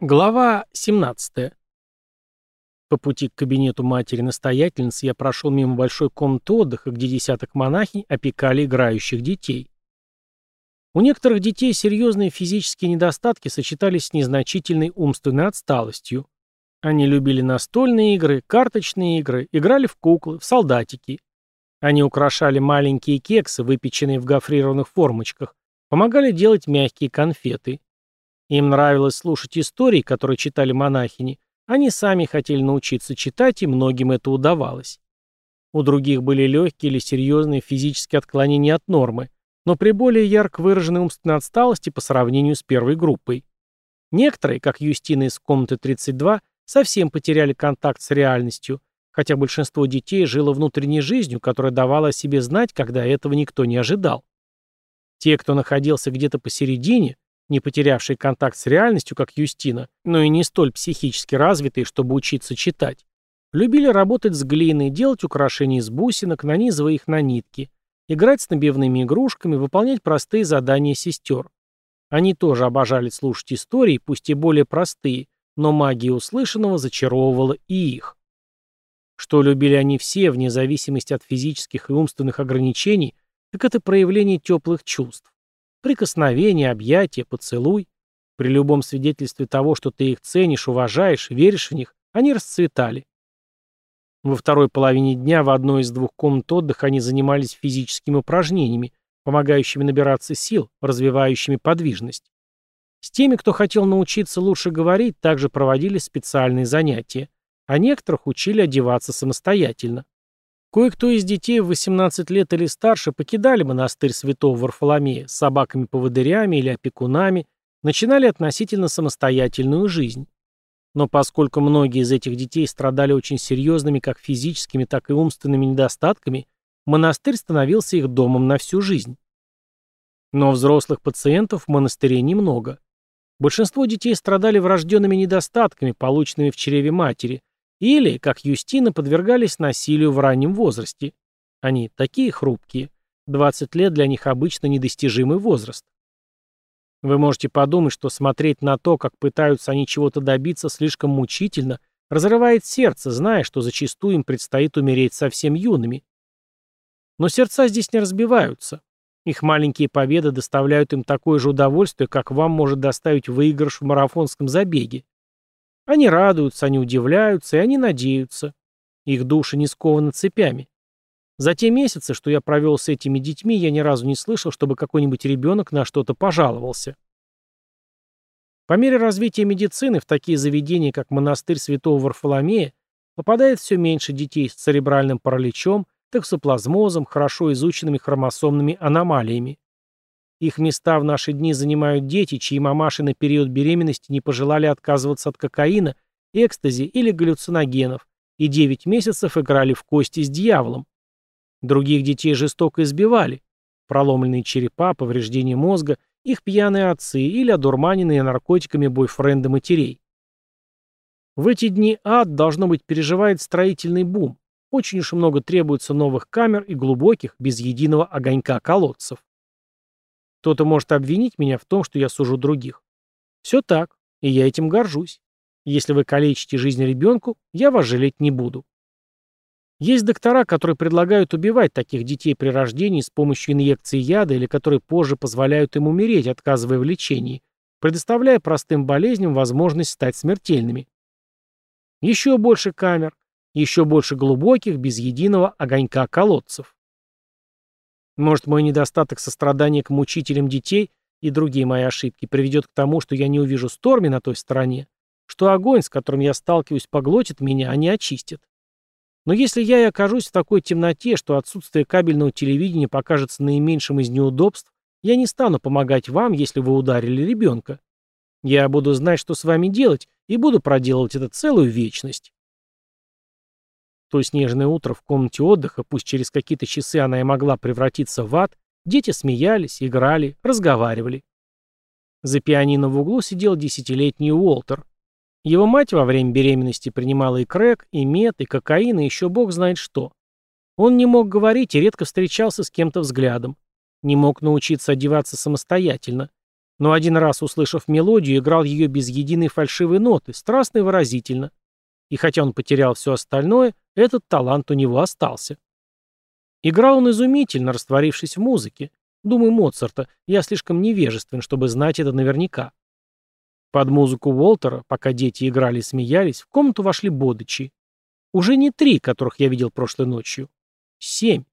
Глава 17. По пути к кабинету матери-настоятельницы я прошел мимо большой комнаты отдыха, где десяток монахинь опекали играющих детей. У некоторых детей серьезные физические недостатки сочетались с незначительной умственной отсталостью. Они любили настольные игры, карточные игры, играли в куклы, в солдатики. Они украшали маленькие кексы, выпеченные в гофрированных формочках, помогали делать мягкие конфеты. Им нравилось слушать истории, которые читали монахини, они сами хотели научиться читать, и многим это удавалось. У других были легкие или серьезные физические отклонения от нормы, но при более ярко выраженной умственной отсталости по сравнению с первой группой. Некоторые, как Юстина из комнаты 32, совсем потеряли контакт с реальностью, хотя большинство детей жило внутренней жизнью, которая давала о себе знать, когда этого никто не ожидал. Те, кто находился где-то посередине, не потерявшие контакт с реальностью, как Юстина, но и не столь психически развитые, чтобы учиться читать, любили работать с глиной, делать украшения из бусинок, нанизывая их на нитки, играть с набивными игрушками, выполнять простые задания сестер. Они тоже обожали слушать истории, пусть и более простые, но магия услышанного зачаровывала и их. Что любили они все, вне зависимости от физических и умственных ограничений, так это проявление теплых чувств. Прикосновение, объятие, поцелуй. При любом свидетельстве того, что ты их ценишь, уважаешь, веришь в них, они расцветали. Во второй половине дня в одной из двух комнат отдыха они занимались физическими упражнениями, помогающими набираться сил, развивающими подвижность. С теми, кто хотел научиться лучше говорить, также проводили специальные занятия, а некоторых учили одеваться самостоятельно. Кое-кто из детей в 18 лет или старше покидали монастырь святого Варфоломея с собаками-поводырями или опекунами, начинали относительно самостоятельную жизнь. Но поскольку многие из этих детей страдали очень серьезными как физическими, так и умственными недостатками, монастырь становился их домом на всю жизнь. Но взрослых пациентов в монастыре немного. Большинство детей страдали врожденными недостатками, полученными в чреве матери, или, как Юстина, подвергались насилию в раннем возрасте. Они такие хрупкие. 20 лет для них обычно недостижимый возраст. Вы можете подумать, что смотреть на то, как пытаются они чего-то добиться, слишком мучительно, разрывает сердце, зная, что зачастую им предстоит умереть совсем юными. Но сердца здесь не разбиваются. Их маленькие победы доставляют им такое же удовольствие, как вам может доставить выигрыш в марафонском забеге. Они радуются, они удивляются и они надеются. Их души не скованы цепями. За те месяцы, что я провел с этими детьми, я ни разу не слышал, чтобы какой-нибудь ребенок на что-то пожаловался. По мере развития медицины в такие заведения, как монастырь святого Варфоломея, попадает все меньше детей с церебральным параличом, токсоплазмозом, хорошо изученными хромосомными аномалиями. Их места в наши дни занимают дети, чьи мамаши на период беременности не пожелали отказываться от кокаина, экстази или галлюциногенов, и 9 месяцев играли в кости с дьяволом. Других детей жестоко избивали. Проломленные черепа, повреждение мозга, их пьяные отцы или одурманенные наркотиками бойфренды матерей. В эти дни ад, должно быть, переживает строительный бум. Очень уж много требуется новых камер и глубоких, без единого огонька колодцев. Кто-то может обвинить меня в том, что я сужу других. Все так, и я этим горжусь. Если вы калечите жизнь ребенку, я вас жалеть не буду. Есть доктора, которые предлагают убивать таких детей при рождении с помощью инъекции яда или которые позже позволяют им умереть, отказывая в лечении, предоставляя простым болезням возможность стать смертельными. Еще больше камер, еще больше глубоких, без единого огонька колодцев. Может, мой недостаток сострадания к мучителям детей и другие мои ошибки приведет к тому, что я не увижу Сторми на той стороне, что огонь, с которым я сталкиваюсь, поглотит меня, а не очистит. Но если я и окажусь в такой темноте, что отсутствие кабельного телевидения покажется наименьшим из неудобств, я не стану помогать вам, если вы ударили ребенка. Я буду знать, что с вами делать, и буду проделывать это целую вечность. То снежное утро в комнате отдыха, пусть через какие-то часы она и могла превратиться в ад, дети смеялись, играли, разговаривали. За пианино в углу сидел десятилетний Уолтер. Его мать во время беременности принимала и крэк, и мед, и кокаин, и еще бог знает что. Он не мог говорить и редко встречался с кем-то взглядом. Не мог научиться одеваться самостоятельно. Но один раз, услышав мелодию, играл ее без единой фальшивой ноты, страстно и выразительно. И хотя он потерял все остальное, этот талант у него остался. Играл он изумительно, растворившись в музыке. Думаю, Моцарта. Я слишком невежествен, чтобы знать это наверняка. Под музыку Уолтера, пока дети играли и смеялись, в комнату вошли бодычи. Уже не три, которых я видел прошлой ночью. Семь.